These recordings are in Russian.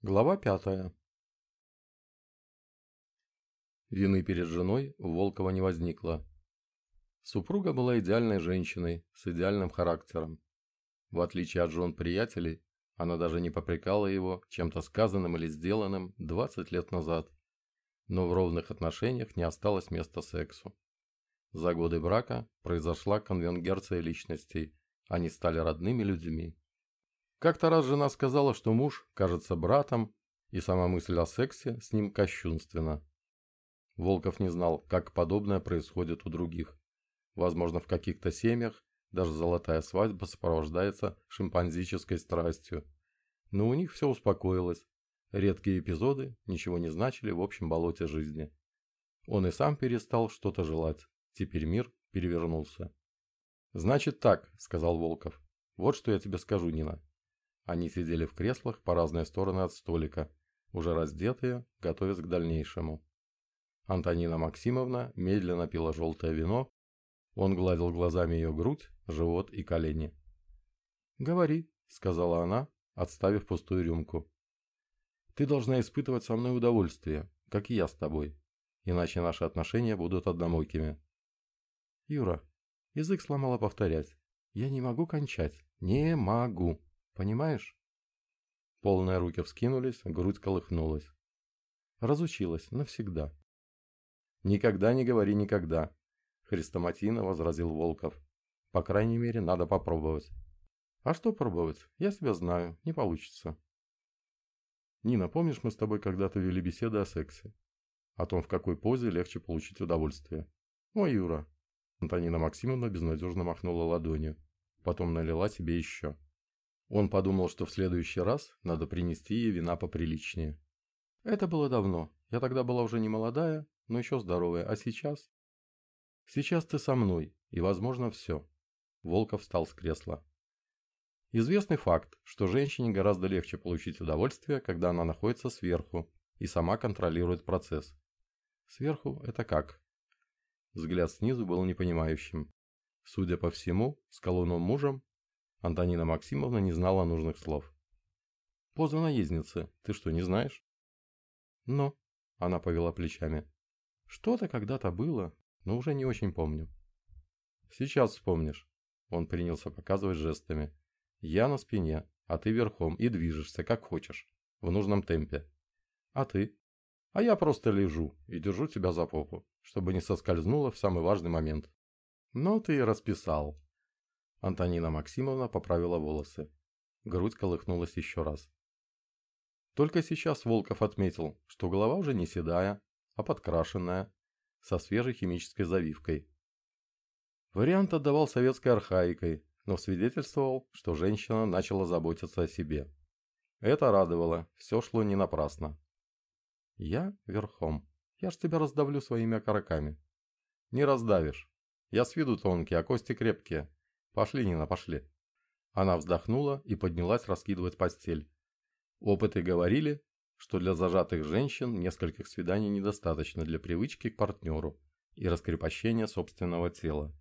Глава пятая. Вины перед женой у Волкова не возникло. Супруга была идеальной женщиной с идеальным характером. В отличие от жен-приятелей, она даже не попрекала его чем-то сказанным или сделанным 20 лет назад. Но в ровных отношениях не осталось места сексу. За годы брака произошла конвенгерция личностей, они стали родными людьми. Как-то раз жена сказала, что муж кажется братом, и сама мысль о сексе с ним кощунственна. Волков не знал, как подобное происходит у других. Возможно, в каких-то семьях даже золотая свадьба сопровождается шимпанзической страстью. Но у них все успокоилось. Редкие эпизоды ничего не значили в общем болоте жизни. Он и сам перестал что-то желать. Теперь мир перевернулся. «Значит так», — сказал Волков. «Вот что я тебе скажу, Нина. Они сидели в креслах по разные стороны от столика, уже раздетые, готовясь к дальнейшему. Антонина Максимовна медленно пила желтое вино, он гладил глазами ее грудь, живот и колени. «Говори», — сказала она, отставив пустую рюмку. «Ты должна испытывать со мной удовольствие, как и я с тобой, иначе наши отношения будут одномойкими». «Юра, язык сломала повторять. Я не могу кончать. Не могу». Понимаешь? Полные руки вскинулись, грудь колыхнулась. Разучилась навсегда. Никогда не говори никогда, хрестоматийно возразил Волков. По крайней мере, надо попробовать. А что пробовать? Я себя знаю, не получится. Нина, помнишь, мы с тобой когда-то вели беседы о сексе? О том, в какой позе легче получить удовольствие. Ой, Юра. Антонина Максимовна безнадежно махнула ладонью. Потом налила себе еще. Он подумал, что в следующий раз надо принести ей вина поприличнее. Это было давно. Я тогда была уже не молодая, но еще здоровая. А сейчас? Сейчас ты со мной, и, возможно, все. Волков встал с кресла. Известный факт, что женщине гораздо легче получить удовольствие, когда она находится сверху и сама контролирует процесс. Сверху это как? Взгляд снизу был непонимающим. Судя по всему, с колонным мужем Антонина Максимовна не знала нужных слов. «Поза наездницы. Ты что, не знаешь?» «Но», — она повела плечами. «Что-то когда-то было, но уже не очень помню». «Сейчас вспомнишь». Он принялся показывать жестами. «Я на спине, а ты верхом и движешься, как хочешь, в нужном темпе. А ты?» «А я просто лежу и держу тебя за попу, чтобы не соскользнуло в самый важный момент». «Ну ты и расписал», Антонина Максимовна поправила волосы. Грудь колыхнулась еще раз. Только сейчас Волков отметил, что голова уже не седая, а подкрашенная, со свежей химической завивкой. Вариант отдавал советской архаикой, но свидетельствовал, что женщина начала заботиться о себе. Это радовало, все шло не напрасно. «Я верхом. Я ж тебя раздавлю своими окороками». «Не раздавишь. Я с виду тонкий, а кости крепкие. Пошли, Нина, пошли. Она вздохнула и поднялась раскидывать постель. Опыты говорили, что для зажатых женщин нескольких свиданий недостаточно для привычки к партнеру и раскрепощения собственного тела.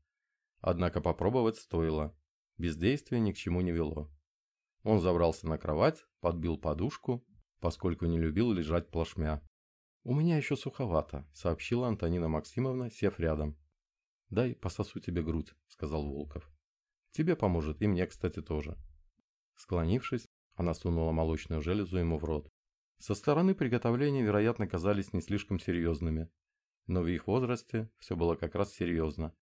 Однако попробовать стоило. Бездействие ни к чему не вело. Он забрался на кровать, подбил подушку, поскольку не любил лежать плашмя. «У меня еще суховато», — сообщила Антонина Максимовна, сев рядом. «Дай пососу тебе грудь», — сказал Волков. Тебе поможет, и мне, кстати, тоже. Склонившись, она сунула молочную железу ему в рот. Со стороны приготовления, вероятно, казались не слишком серьезными. Но в их возрасте все было как раз серьезно.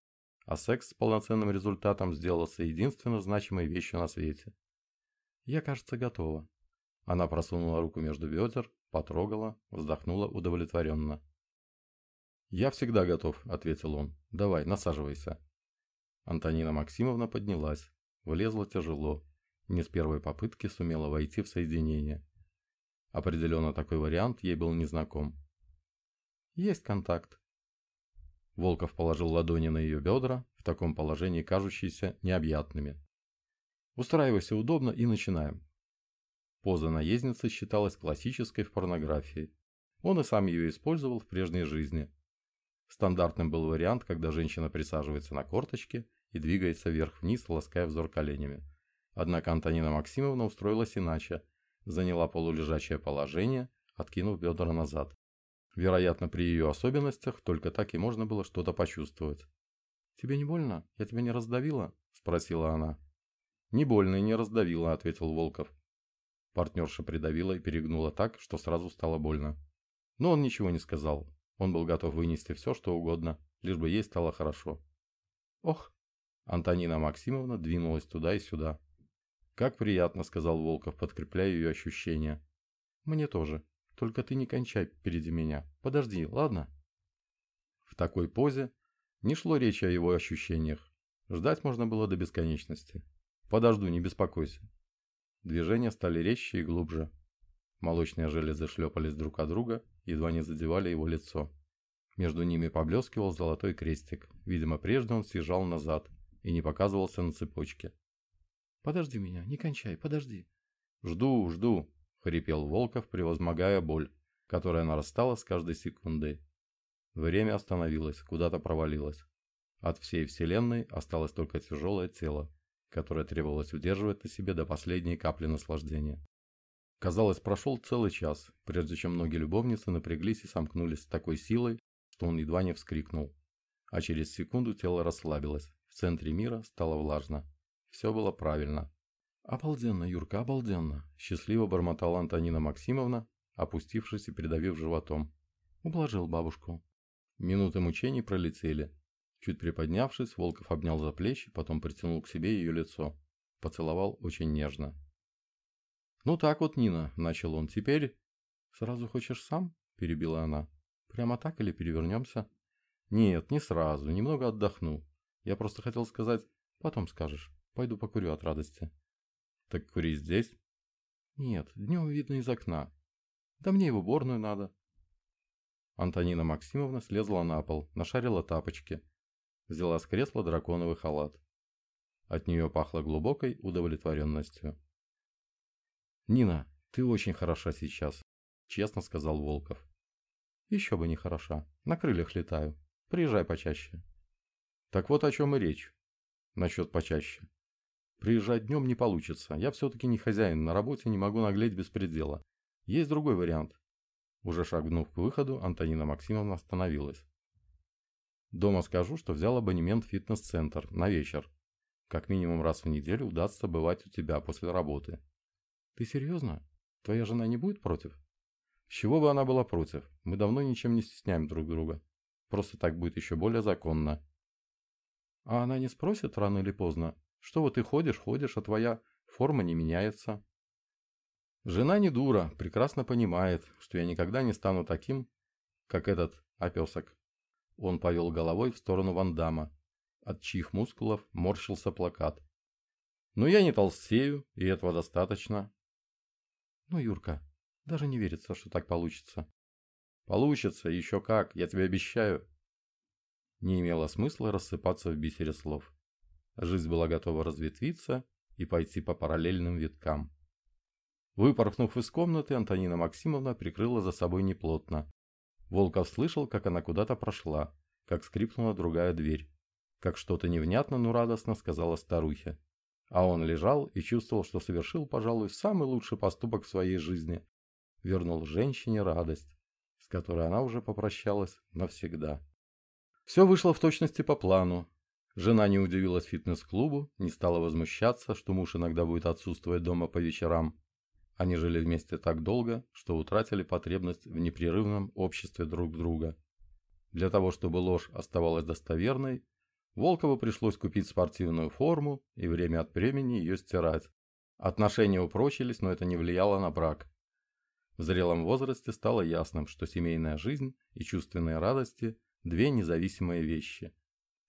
А секс с полноценным результатом сделался единственно значимой вещью на свете. «Я, кажется, готова». Она просунула руку между бедер, потрогала, вздохнула удовлетворенно. «Я всегда готов», — ответил он. «Давай, насаживайся». Антонина Максимовна поднялась, влезла тяжело, не с первой попытки сумела войти в соединение. Определенно такой вариант ей был незнаком. «Есть контакт». Волков положил ладони на ее бедра, в таком положении кажущиеся необъятными. «Устраивайся удобно и начинаем». Поза наездницы считалась классической в порнографии. Он и сам ее использовал в прежней жизни. Стандартным был вариант, когда женщина присаживается на корточке и двигается вверх-вниз, лаская взор коленями. Однако Антонина Максимовна устроилась иначе. заняла полулежачее положение, откинув бедра назад. Вероятно, при ее особенностях только так и можно было что-то почувствовать. «Тебе не больно? Я тебя не раздавила?» – спросила она. «Не больно и не раздавила», – ответил Волков. Партнерша придавила и перегнула так, что сразу стало больно. Но он ничего не сказал. Он был готов вынести все, что угодно, лишь бы ей стало хорошо. «Ох!» Антонина Максимовна двинулась туда и сюда. «Как приятно», — сказал Волков, подкрепляя ее ощущения. «Мне тоже. Только ты не кончай впереди меня. Подожди, ладно?» В такой позе не шло речи о его ощущениях. Ждать можно было до бесконечности. «Подожду, не беспокойся». Движения стали резче и глубже. Молочные железы шлепались друг от друга, едва не задевали его лицо. Между ними поблескивал золотой крестик. Видимо, прежде он съезжал назад и не показывался на цепочке. «Подожди меня, не кончай, подожди». «Жду, жду», — хрипел Волков, превозмогая боль, которая нарастала с каждой секундой. Время остановилось, куда-то провалилось. От всей вселенной осталось только тяжелое тело, которое требовалось удерживать на себе до последней капли наслаждения. Казалось, прошел целый час, прежде чем многие любовницы напряглись и сомкнулись с такой силой, что он едва не вскрикнул. А через секунду тело расслабилось, центре мира стало влажно. Все было правильно. «Обалденно, Юрка, обалденно!» – счастливо бормотала Антонина Максимовна, опустившись и придавив животом. Ублажил бабушку. Минуты мучений пролетели. Чуть приподнявшись, Волков обнял за плечи, потом притянул к себе ее лицо. Поцеловал очень нежно. «Ну так вот, Нина», — начал он, — «теперь...» «Сразу хочешь сам?» — перебила она. «Прямо так или перевернемся?» «Нет, не сразу, немного отдохну. Я просто хотел сказать, потом скажешь. Пойду покурю от радости». «Так кури здесь?» «Нет, днем видно из окна. Да мне и в уборную надо». Антонина Максимовна слезла на пол, нашарила тапочки, взяла с кресла драконовый халат. От нее пахло глубокой удовлетворенностью. «Нина, ты очень хороша сейчас», — честно сказал Волков. «Еще бы не хороша. На крыльях летаю. Приезжай почаще». «Так вот о чем и речь. Насчет почаще. Приезжать днем не получится. Я все-таки не хозяин, на работе не могу наглеть без предела. Есть другой вариант». Уже шагнув к выходу, Антонина Максимовна остановилась. Дома скажу, что взял абонемент в фитнес-центр на вечер. Как минимум раз в неделю удастся бывать у тебя после работы. Ты серьезно? Твоя жена не будет против? С чего бы она была против? Мы давно ничем не стесняем друг друга. Просто так будет еще более законно. А она не спросит рано или поздно, что вот ты ходишь, ходишь, а твоя форма не меняется. Жена не дура, прекрасно понимает, что я никогда не стану таким, как этот опесок. Он повел головой в сторону Вандама, от чьих мускулов морщился плакат. «Но я не толстею, и этого достаточно». «Ну, Юрка, даже не верится, что так получится». «Получится, еще как, я тебе обещаю». Не имело смысла рассыпаться в бисере слов. Жизнь была готова разветвиться и пойти по параллельным виткам. Выпорхнув из комнаты, Антонина Максимовна прикрыла за собой неплотно, Волков слышал, как она куда-то прошла, как скрипнула другая дверь, как что-то невнятно, но радостно сказала старухе. А он лежал и чувствовал, что совершил, пожалуй, самый лучший поступок в своей жизни. Вернул женщине радость, с которой она уже попрощалась навсегда. Все вышло в точности по плану. Жена не удивилась фитнес-клубу, не стала возмущаться, что муж иногда будет отсутствовать дома по вечерам. Они жили вместе так долго, что утратили потребность в непрерывном обществе друг друга. Для того, чтобы ложь оставалась достоверной, Волкову пришлось купить спортивную форму и время от времени ее стирать. Отношения упрочились, но это не влияло на брак. В зрелом возрасте стало ясным, что семейная жизнь и чувственные радости – две независимые вещи.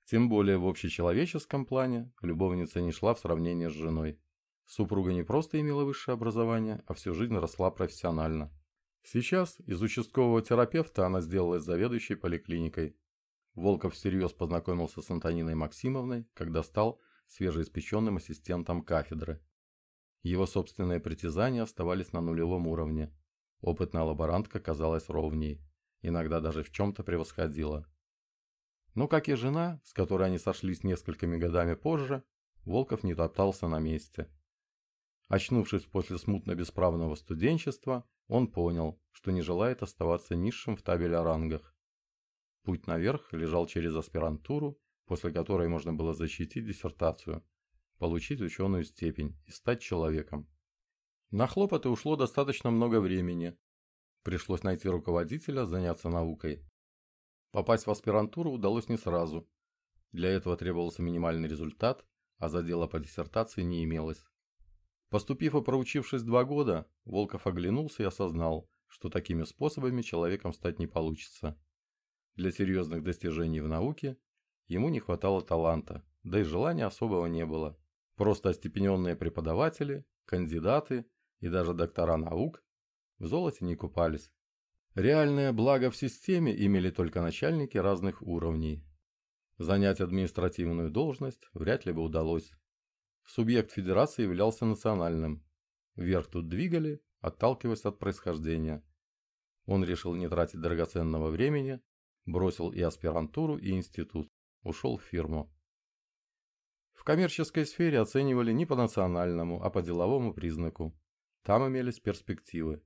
Тем более в общечеловеческом плане любовница не шла в сравнение с женой. Супруга не просто имела высшее образование, а всю жизнь росла профессионально. Сейчас из участкового терапевта она сделалась заведующей поликлиникой. Волков всерьез познакомился с Антониной Максимовной, когда стал свежеиспеченным ассистентом кафедры. Его собственные притязания оставались на нулевом уровне. Опытная лаборантка казалась ровней, иногда даже в чем-то превосходила. Но, как и жена, с которой они сошлись несколькими годами позже, Волков не топтался на месте. Очнувшись после смутно-бесправного студенчества, он понял, что не желает оставаться низшим в табеле о рангах. Путь наверх лежал через аспирантуру, после которой можно было защитить диссертацию, получить ученую степень и стать человеком. На хлопоты ушло достаточно много времени. Пришлось найти руководителя, заняться наукой. Попасть в аспирантуру удалось не сразу. Для этого требовался минимальный результат, а задела по диссертации не имелось. Поступив и проучившись два года, Волков оглянулся и осознал, что такими способами человеком стать не получится. Для серьезных достижений в науке ему не хватало таланта, да и желания особого не было. Просто остепененные преподаватели, кандидаты и даже доктора наук в золоте не купались. Реальное благо в системе имели только начальники разных уровней. Занять административную должность вряд ли бы удалось. Субъект федерации являлся национальным. Вверх тут двигали, отталкиваясь от происхождения. Он решил не тратить драгоценного времени Бросил и аспирантуру, и институт. Ушел в фирму. В коммерческой сфере оценивали не по национальному, а по деловому признаку. Там имелись перспективы.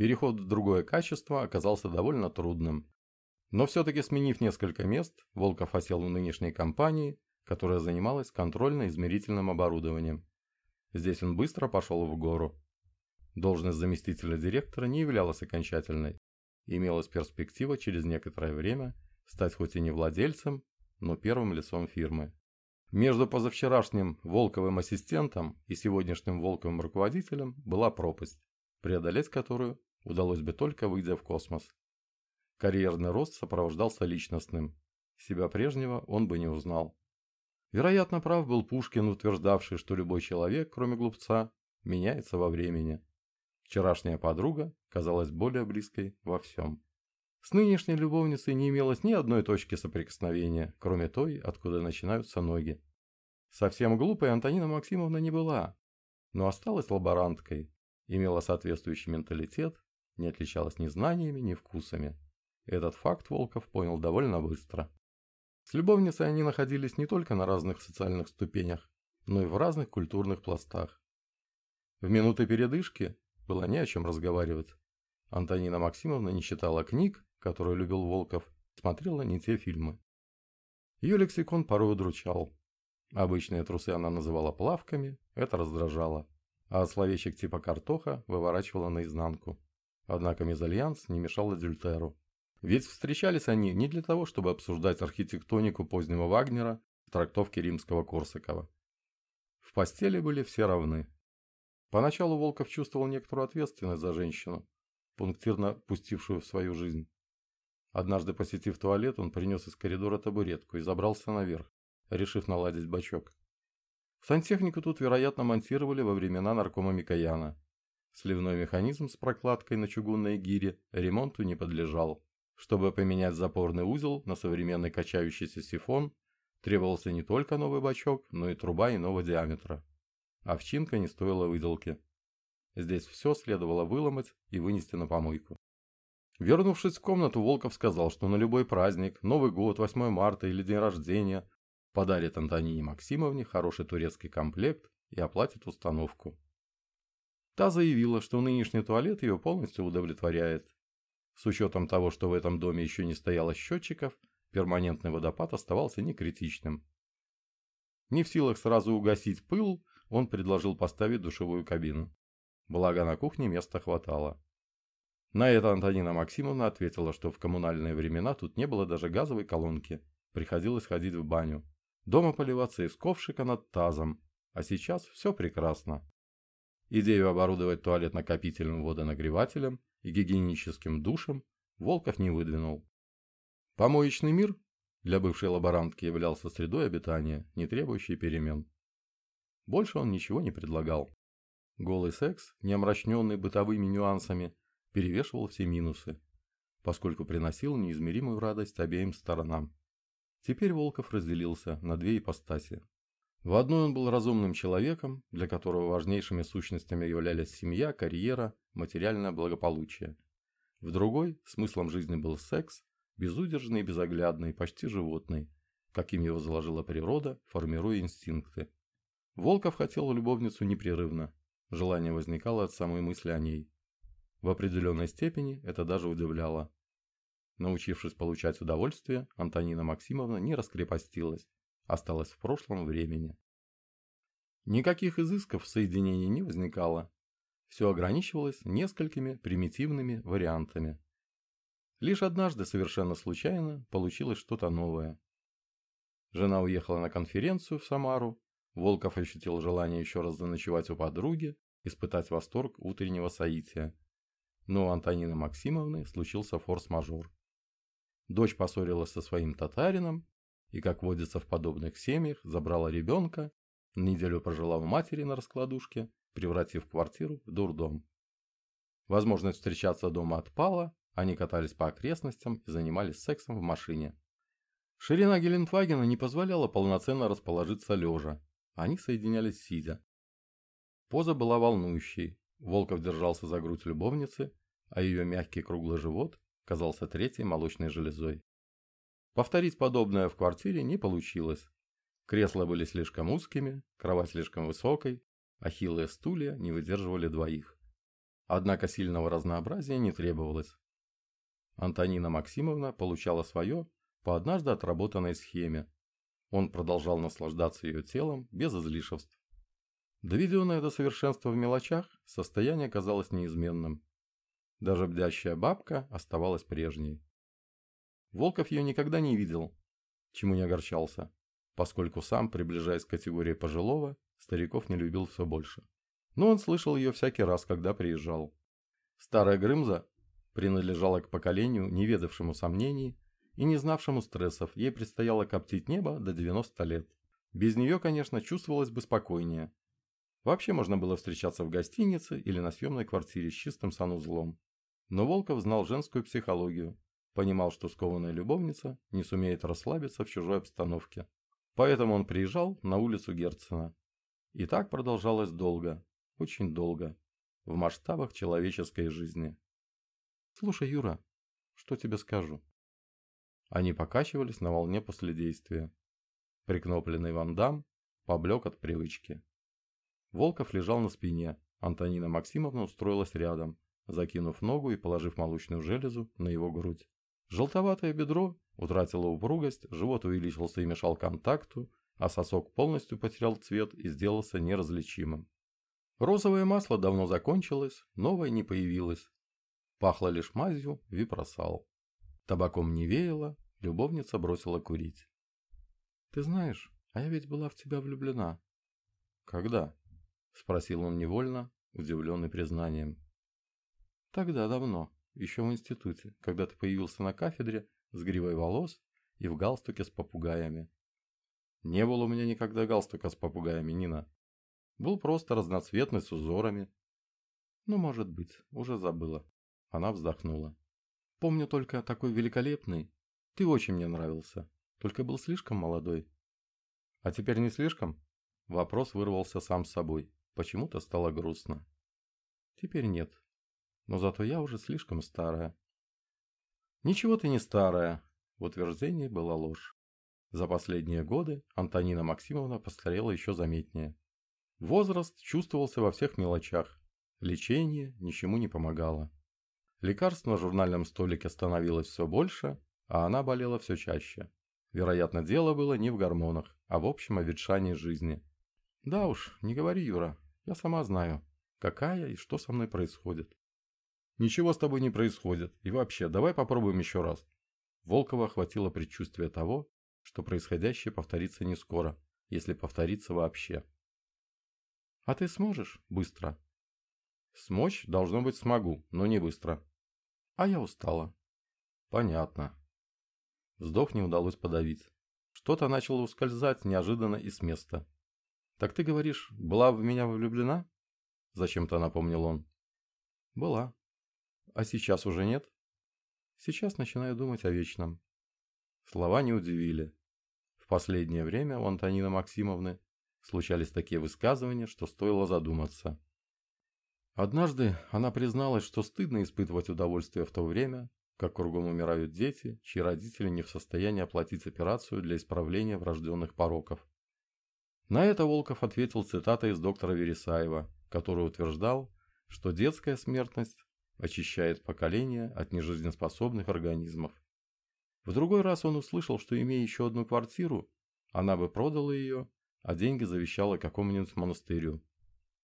Переход в другое качество оказался довольно трудным. Но все-таки сменив несколько мест, Волков осел в нынешней компании, которая занималась контрольно-измерительным оборудованием. Здесь он быстро пошел в гору. Должность заместителя директора не являлась окончательной имелась перспектива через некоторое время стать хоть и не владельцем, но первым лицом фирмы. Между позавчерашним Волковым ассистентом и сегодняшним Волковым руководителем была пропасть, преодолеть которую удалось бы только выйдя в космос. Карьерный рост сопровождался личностным. Себя прежнего он бы не узнал. Вероятно, прав был Пушкин, утверждавший, что любой человек, кроме глупца, меняется во времени. Вчерашняя подруга казалась более близкой во всем. С нынешней любовницей не имелось ни одной точки соприкосновения, кроме той, откуда начинаются ноги. Совсем глупой Антонина Максимовна не была, но осталась лаборанткой, имела соответствующий менталитет, не отличалась ни знаниями, ни вкусами. Этот факт Волков понял довольно быстро. С любовницей они находились не только на разных социальных ступенях, но и в разных культурных пластах. В минуты передышки было не о чем разговаривать. Антонина Максимовна не читала книг, которые любил Волков, смотрела не те фильмы. Ее лексикон порой удручал. Обычные трусы она называла плавками, это раздражало. А словечек типа «картоха» выворачивала наизнанку. Однако мезальянс не мешал Адюльтеру. Ведь встречались они не для того, чтобы обсуждать архитектонику позднего Вагнера в трактовке римского Корсакова. В постели были все равны. Поначалу Волков чувствовал некоторую ответственность за женщину, пунктирно пустившую в свою жизнь. Однажды, посетив туалет, он принес из коридора табуретку и забрался наверх, решив наладить бачок. Сантехнику тут, вероятно, монтировали во времена наркома Микояна. Сливной механизм с прокладкой на чугунной гире ремонту не подлежал. Чтобы поменять запорный узел на современный качающийся сифон, требовался не только новый бачок, но и труба иного диаметра. Овчинка не стоила выделки. Здесь все следовало выломать и вынести на помойку. Вернувшись в комнату, Волков сказал, что на любой праздник, Новый год, 8 марта или день рождения подарит Антонине Максимовне хороший турецкий комплект и оплатит установку. Та заявила, что нынешний туалет ее полностью удовлетворяет. С учетом того, что в этом доме еще не стояло счетчиков, перманентный водопад оставался некритичным. Не в силах сразу угасить пыл, он предложил поставить душевую кабину. Благо на кухне места хватало. На это Антонина Максимовна ответила, что в коммунальные времена тут не было даже газовой колонки. Приходилось ходить в баню. Дома поливаться из ковшика над тазом. А сейчас все прекрасно. Идею оборудовать туалет накопительным водонагревателем и гигиеническим душем Волков не выдвинул. Помоечный мир для бывшей лаборантки являлся средой обитания, не требующей перемен. Больше он ничего не предлагал. Голый секс, не омрачненный бытовыми нюансами, перевешивал все минусы, поскольку приносил неизмеримую радость обеим сторонам. Теперь Волков разделился на две ипостаси. В одной он был разумным человеком, для которого важнейшими сущностями являлись семья, карьера, материальное благополучие. В другой смыслом жизни был секс, безудержный безоглядный, почти животный, каким его заложила природа, формируя инстинкты. Волков хотел любовницу непрерывно. желание возникало от самой мысли о ней. В определенной степени это даже удивляло. Научившись получать удовольствие, Антонина Максимовна не раскрепостилась, осталась в прошлом времени. Никаких изысков в соединении не возникало. Все ограничивалось несколькими примитивными вариантами. Лишь однажды совершенно случайно получилось что-то новое. Жена уехала на конференцию в Самару, Волков ощутил желание еще раз заночевать у подруги, испытать восторг утреннего соития. Но у Антонины Максимовны случился форс-мажор. Дочь поссорилась со своим татарином и, как водится в подобных семьях, забрала ребенка, неделю прожила в матери на раскладушке, превратив квартиру в дурдом. Возможность встречаться дома отпала, они катались по окрестностям и занимались сексом в машине. Ширина Гелендвагена не позволяла полноценно расположиться лежа, они соединялись сидя. Поза была волнующей, Волков держался за грудь любовницы, а ее мягкий круглый живот казался третьей молочной железой. Повторить подобное в квартире не получилось. Кресла были слишком узкими, кровать слишком высокой, а хилые стулья не выдерживали двоих. Однако сильного разнообразия не требовалось. Антонина Максимовна получала свое по однажды отработанной схеме. Он продолжал наслаждаться ее телом без излишеств. Доведенное до совершенства в мелочах, состояние казалось неизменным. Даже бдящая бабка оставалась прежней. Волков ее никогда не видел, чему не огорчался, поскольку сам, приближаясь к категории пожилого, стариков не любил все больше. Но он слышал ее всякий раз, когда приезжал. Старая Грымза принадлежала к поколению, не ведавшему сомнений и не знавшему стрессов, ей предстояло коптить небо до 90 лет. Без нее, конечно, чувствовалось бы спокойнее. Вообще можно было встречаться в гостинице или на съемной квартире с чистым санузлом. Но Волков знал женскую психологию, понимал, что скованная любовница не сумеет расслабиться в чужой обстановке. Поэтому он приезжал на улицу Герцена. И так продолжалось долго, очень долго, в масштабах человеческой жизни. «Слушай, Юра, что тебе скажу?» Они покачивались на волне после действия. Прикнопленный вандам поблек от привычки. Волков лежал на спине, Антонина Максимовна устроилась рядом, закинув ногу и положив молочную железу на его грудь. Желтоватое бедро утратило упругость, живот увеличился и мешал контакту, а сосок полностью потерял цвет и сделался неразличимым. Розовое масло давно закончилось, новое не появилось. Пахло лишь мазью випросал. Табаком не веяло, любовница бросила курить. «Ты знаешь, а я ведь была в тебя влюблена». «Когда?» – спросил он невольно, удивленный признанием. Тогда давно, еще в институте, когда ты появился на кафедре с гривой волос и в галстуке с попугаями. Не было у меня никогда галстука с попугаями, Нина. Был просто разноцветный с узорами. Ну, может быть, уже забыла. Она вздохнула. Помню только такой великолепный. Ты очень мне нравился, только был слишком молодой. А теперь не слишком? Вопрос вырвался сам собой. Почему-то стало грустно. Теперь нет, но зато я уже слишком старая. Ничего ты не старая, в утверждении была ложь. За последние годы Антонина Максимовна постарела еще заметнее. Возраст чувствовался во всех мелочах. Лечение ничему не помогало. Лекарств на журнальном столике становилось все больше, а она болела все чаще. Вероятно, дело было не в гормонах, а в общем оветшании жизни. Да уж, не говори, Юра, я сама знаю, какая и что со мной происходит. Ничего с тобой не происходит. И вообще, давай попробуем еще раз. Волкова охватило предчувствие того, что происходящее повторится не скоро, если повторится вообще. А ты сможешь быстро? Смочь должно быть смогу, но не быстро. А я устала. Понятно. Вздох не удалось подавить. Что-то начало ускользать неожиданно и с места. Так ты говоришь, была в меня влюблена? Зачем-то напомнил он. Была. А сейчас уже нет? Сейчас начинаю думать о вечном. Слова не удивили. В последнее время у Антонины Максимовны случались такие высказывания, что стоило задуматься. Однажды она призналась, что стыдно испытывать удовольствие в то время, как кругом умирают дети, чьи родители не в состоянии оплатить операцию для исправления врожденных пороков. На это Волков ответил цитатой из доктора Вересаева, который утверждал, что детская смертность очищает поколение от нежизнеспособных организмов. В другой раз он услышал, что имея еще одну квартиру, она бы продала ее, а деньги завещала какому-нибудь монастырю.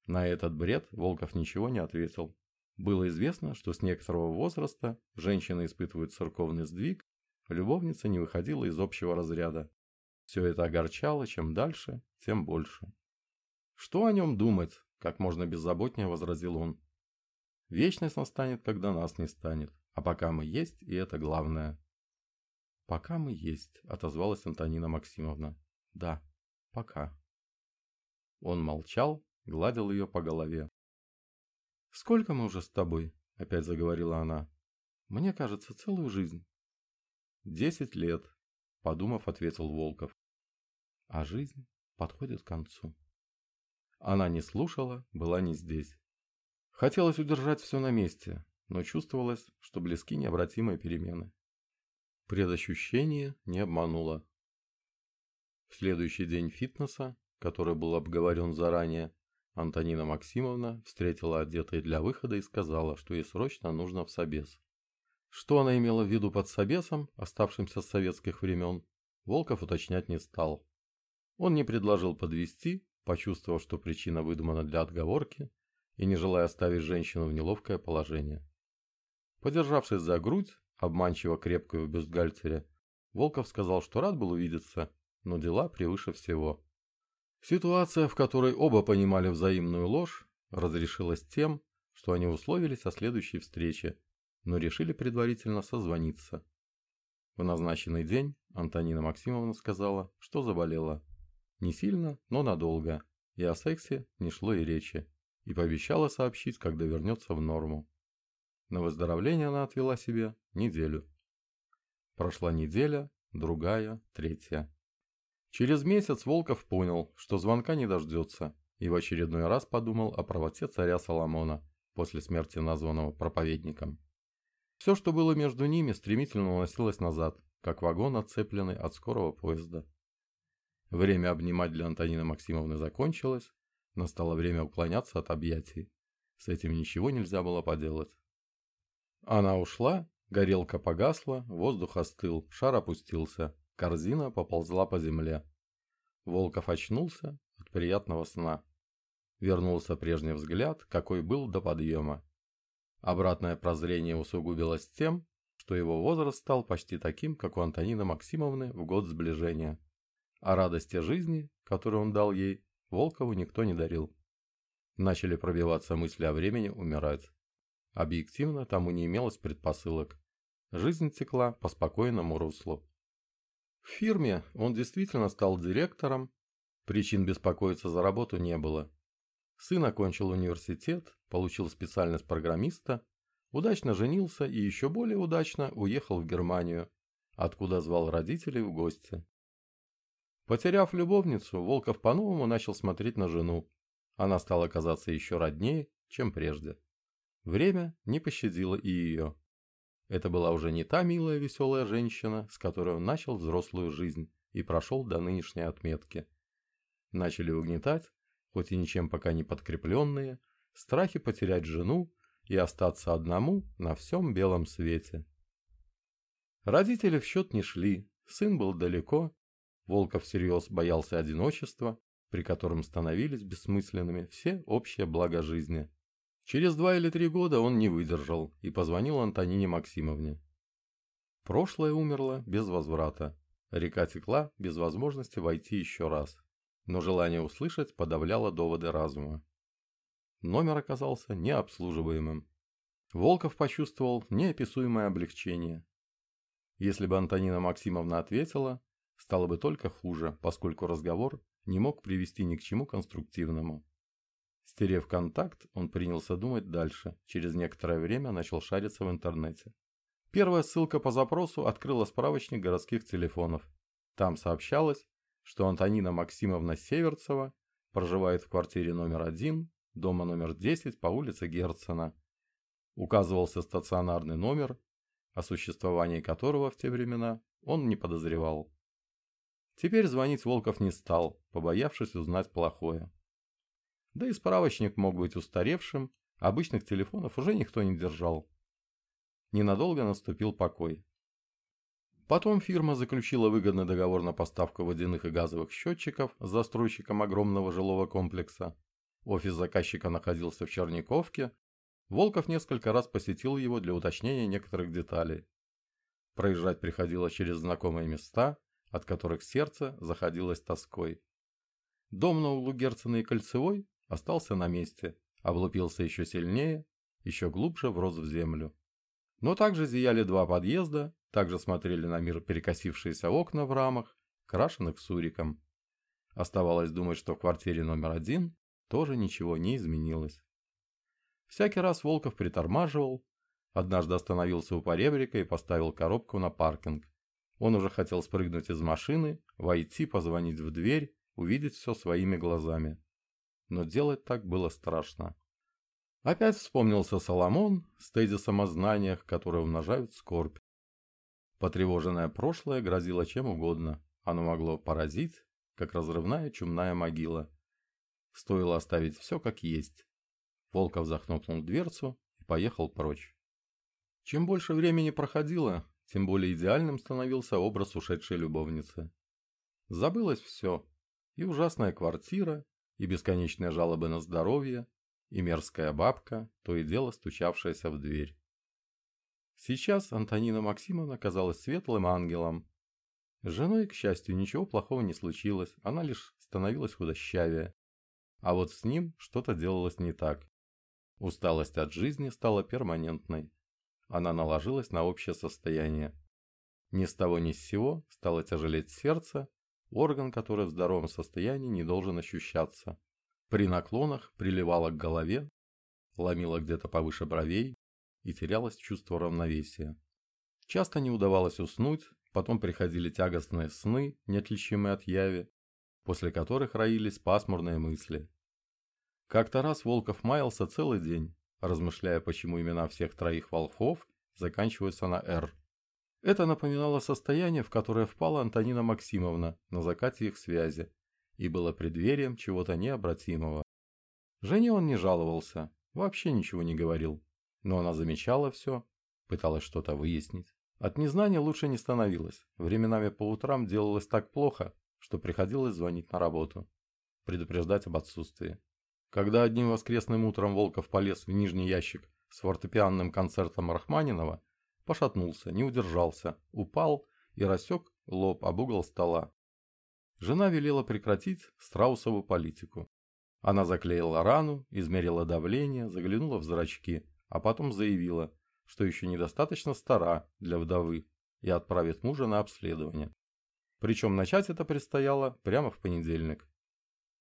На этот бред Волков ничего не ответил. Было известно, что с некоторого возраста женщины испытывают церковный сдвиг, любовница не выходила из общего разряда. Все это огорчало, чем дальше, тем больше. «Что о нем думать?» – как можно беззаботнее возразил он. «Вечность настанет, когда нас не станет, а пока мы есть, и это главное». «Пока мы есть», – отозвалась Антонина Максимовна. «Да, пока». Он молчал, гладил ее по голове. «Сколько мы уже с тобой?» – опять заговорила она. «Мне кажется, целую жизнь». «Десять лет», – подумав, ответил Волков. «А жизнь подходит к концу». Она не слушала, была не здесь. Хотелось удержать все на месте, но чувствовалось, что близки необратимые перемены. Предощущение не обмануло. В следующий день фитнеса, который был обговорен заранее, Антонина Максимовна встретила одетой для выхода и сказала, что ей срочно нужно в собес. Что она имела в виду под собесом, оставшимся с советских времен, Волков уточнять не стал. Он не предложил подвести, почувствовав, что причина выдумана для отговорки, и не желая оставить женщину в неловкое положение. Подержавшись за грудь, обманчиво крепкую в бюстгальтере, Волков сказал, что рад был увидеться, но дела превыше всего. Ситуация, в которой оба понимали взаимную ложь, разрешилась тем, что они условились о следующей встрече, но решили предварительно созвониться. В назначенный день Антонина Максимовна сказала, что заболела. Не сильно, но надолго, и о сексе не шло и речи, и пообещала сообщить, когда вернется в норму. На выздоровление она отвела себе неделю. Прошла неделя, другая, третья. Через месяц Волков понял, что звонка не дождется, и в очередной раз подумал о правоте царя Соломона после смерти названного проповедником. Все, что было между ними, стремительно уносилось назад, как вагон, отцепленный от скорого поезда. Время обнимать для Антонины Максимовны закончилось, настало время уклоняться от объятий. С этим ничего нельзя было поделать. Она ушла, горелка погасла, воздух остыл, шар опустился. Корзина поползла по земле. Волков очнулся от приятного сна. Вернулся прежний взгляд, какой был до подъема. Обратное прозрение усугубилось тем, что его возраст стал почти таким, как у Антонины Максимовны в год сближения. А радости жизни, которую он дал ей, Волкову никто не дарил. Начали пробиваться мысли о времени умирать. Объективно тому не имелось предпосылок. Жизнь текла по спокойному руслу. В фирме он действительно стал директором, причин беспокоиться за работу не было. Сын окончил университет, получил специальность программиста, удачно женился и еще более удачно уехал в Германию, откуда звал родителей в гости. Потеряв любовницу, Волков по-новому начал смотреть на жену. Она стала казаться еще роднее, чем прежде. Время не пощадило и ее. Это была уже не та милая веселая женщина, с которой он начал взрослую жизнь и прошел до нынешней отметки. Начали угнетать, хоть и ничем пока не подкрепленные, страхи потерять жену и остаться одному на всем белом свете. Родители в счет не шли, сын был далеко, Волков всерьез боялся одиночества, при котором становились бессмысленными все общие блага жизни. Через два или три года он не выдержал и позвонил Антонине Максимовне. Прошлое умерло без возврата. Река текла без возможности войти еще раз. Но желание услышать подавляло доводы разума. Номер оказался необслуживаемым. Волков почувствовал неописуемое облегчение. Если бы Антонина Максимовна ответила, стало бы только хуже, поскольку разговор не мог привести ни к чему конструктивному. Стерев контакт, он принялся думать дальше. Через некоторое время начал шариться в интернете. Первая ссылка по запросу открыла справочник городских телефонов. Там сообщалось, что Антонина Максимовна Северцева проживает в квартире номер один, дома номер 10 по улице Герцена. Указывался стационарный номер, о существовании которого в те времена он не подозревал. Теперь звонить Волков не стал, побоявшись узнать плохое. Да и справочник мог быть устаревшим, обычных телефонов уже никто не держал. Ненадолго наступил покой. Потом фирма заключила выгодный договор на поставку водяных и газовых счетчиков с застройщиком огромного жилого комплекса. Офис заказчика находился в Черниковке. Волков несколько раз посетил его для уточнения некоторых деталей. Проезжать приходилось через знакомые места, от которых сердце заходилось тоской. Дом на углу Герцена и Кольцевой остался на месте, облупился еще сильнее, еще глубже врос в землю. Но также зияли два подъезда, также смотрели на мир перекосившиеся окна в рамах, крашенных суриком. Оставалось думать, что в квартире номер один тоже ничего не изменилось. Всякий раз Волков притормаживал, однажды остановился у поребрика и поставил коробку на паркинг. Он уже хотел спрыгнуть из машины, войти, позвонить в дверь, увидеть все своими глазами. Но делать так было страшно. Опять вспомнился Соломон с тезисом о знаниях, которые умножают скорбь. Потревоженное прошлое грозило чем угодно. Оно могло поразить, как разрывная чумная могила. Стоило оставить все как есть. Волков захнопнул дверцу и поехал прочь. Чем больше времени проходило, тем более идеальным становился образ ушедшей любовницы. Забылось все. И ужасная квартира, и бесконечные жалобы на здоровье, и мерзкая бабка, то и дело стучавшаяся в дверь. Сейчас Антонина Максимовна казалась светлым ангелом. С женой, к счастью, ничего плохого не случилось, она лишь становилась худощавее. А вот с ним что-то делалось не так. Усталость от жизни стала перманентной. Она наложилась на общее состояние. Ни с того ни с сего стало тяжелеть сердце, орган, который в здоровом состоянии не должен ощущаться. При наклонах приливала к голове, ломила где-то повыше бровей и терялось чувство равновесия. Часто не удавалось уснуть, потом приходили тягостные сны, неотличимые от яви, после которых роились пасмурные мысли. Как-то раз Волков маялся целый день, размышляя, почему имена всех троих волхов заканчиваются на «Р». Это напоминало состояние, в которое впала Антонина Максимовна на закате их связи, и было преддверием чего-то необратимого. Жене он не жаловался, вообще ничего не говорил, но она замечала все, пыталась что-то выяснить. От незнания лучше не становилось, временами по утрам делалось так плохо, что приходилось звонить на работу, предупреждать об отсутствии. Когда одним воскресным утром Волков полез в нижний ящик с фортепианным концертом Рахманинова, пошатнулся, не удержался, упал и рассек лоб об угол стола. Жена велела прекратить страусову политику. Она заклеила рану, измерила давление, заглянула в зрачки, а потом заявила, что еще недостаточно стара для вдовы и отправит мужа на обследование. Причем начать это предстояло прямо в понедельник.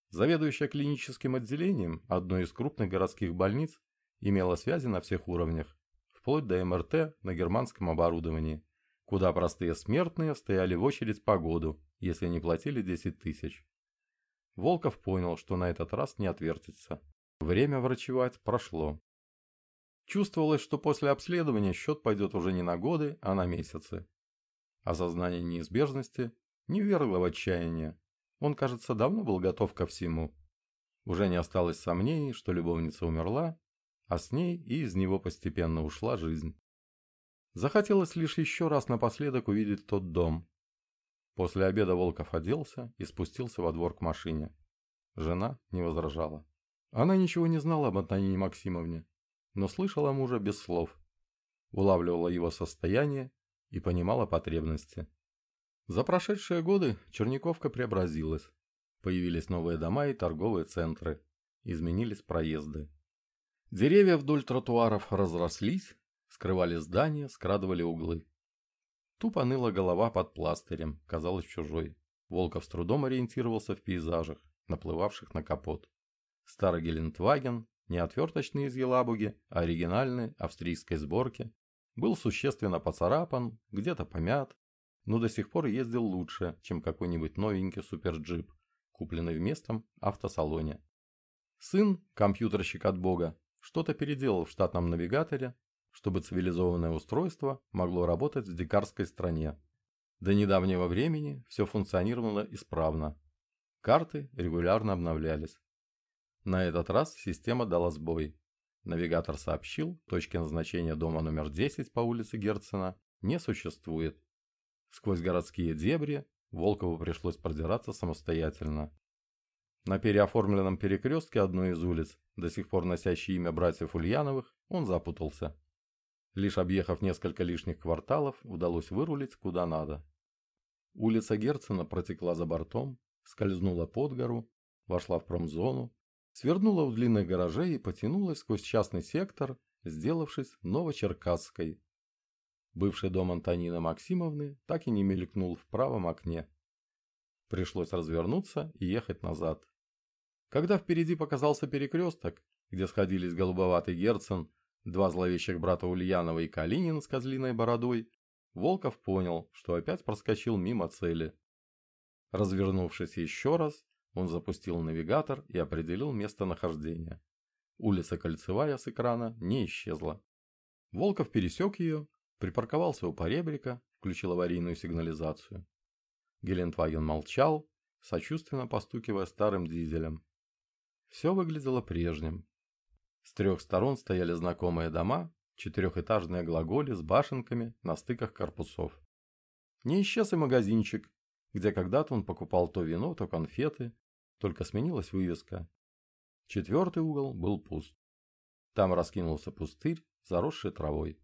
Заведующая клиническим отделением одной из крупных городских больниц имела связи на всех уровнях, вплоть до МРТ на германском оборудовании, куда простые смертные стояли в очередь по году, если не платили 10 тысяч. Волков понял, что на этот раз не отвертится. Время врачевать прошло. Чувствовалось, что после обследования счет пойдет уже не на годы, а на месяцы. Осознание неизбежности не ввергло в отчаяние. Он, кажется, давно был готов ко всему. Уже не осталось сомнений, что любовница умерла, а с ней и из него постепенно ушла жизнь. Захотелось лишь еще раз напоследок увидеть тот дом, После обеда Волков оделся и спустился во двор к машине. Жена не возражала. Она ничего не знала об Антонине Максимовне, но слышала мужа без слов. Улавливала его состояние и понимала потребности. За прошедшие годы Черниковка преобразилась. Появились новые дома и торговые центры. Изменились проезды. Деревья вдоль тротуаров разрослись, скрывали здания, скрадывали углы. Тупо ныла голова под пластырем, казалось чужой. Волков с трудом ориентировался в пейзажах, наплывавших на капот. Старый Гелендваген, не отверточный из Елабуги, а оригинальный, австрийской сборки, был существенно поцарапан, где-то помят, но до сих пор ездил лучше, чем какой-нибудь новенький суперджип, купленный в местном автосалоне. Сын, компьютерщик от бога, что-то переделал в штатном навигаторе, чтобы цивилизованное устройство могло работать в дикарской стране. До недавнего времени все функционировало исправно. Карты регулярно обновлялись. На этот раз система дала сбой. Навигатор сообщил, точки назначения дома номер 10 по улице Герцена не существует. Сквозь городские дебри Волкову пришлось продираться самостоятельно. На переоформленном перекрестке одной из улиц, до сих пор носящей имя братьев Ульяновых, он запутался. Лишь объехав несколько лишних кварталов, удалось вырулить куда надо. Улица Герцена протекла за бортом, скользнула под гору, вошла в промзону, свернула у длинных гаражей и потянулась сквозь частный сектор, сделавшись Новочеркасской. Бывший дом Антонины Максимовны так и не мелькнул в правом окне. Пришлось развернуться и ехать назад. Когда впереди показался перекресток, где сходились голубоватый Герцен, два зловещих брата Ульянова и Калинин с козлиной бородой, Волков понял, что опять проскочил мимо цели. Развернувшись еще раз, он запустил навигатор и определил местонахождение. Улица Кольцевая с экрана не исчезла. Волков пересек ее, припарковался у поребрика, включил аварийную сигнализацию. Гелендваген молчал, сочувственно постукивая старым дизелем. Все выглядело прежним. С трех сторон стояли знакомые дома, четырехэтажные глаголи с башенками на стыках корпусов. Не исчез и магазинчик, где когда-то он покупал то вино, то конфеты, только сменилась вывеска. Четвертый угол был пуст. Там раскинулся пустырь, заросший травой.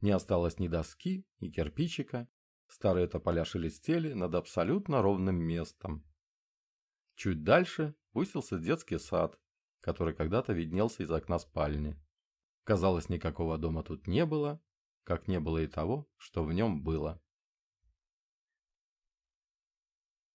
Не осталось ни доски, ни кирпичика, старые тополя шелестели над абсолютно ровным местом. Чуть дальше высился детский сад, который когда-то виднелся из окна спальни. Казалось, никакого дома тут не было, как не было и того, что в нем было.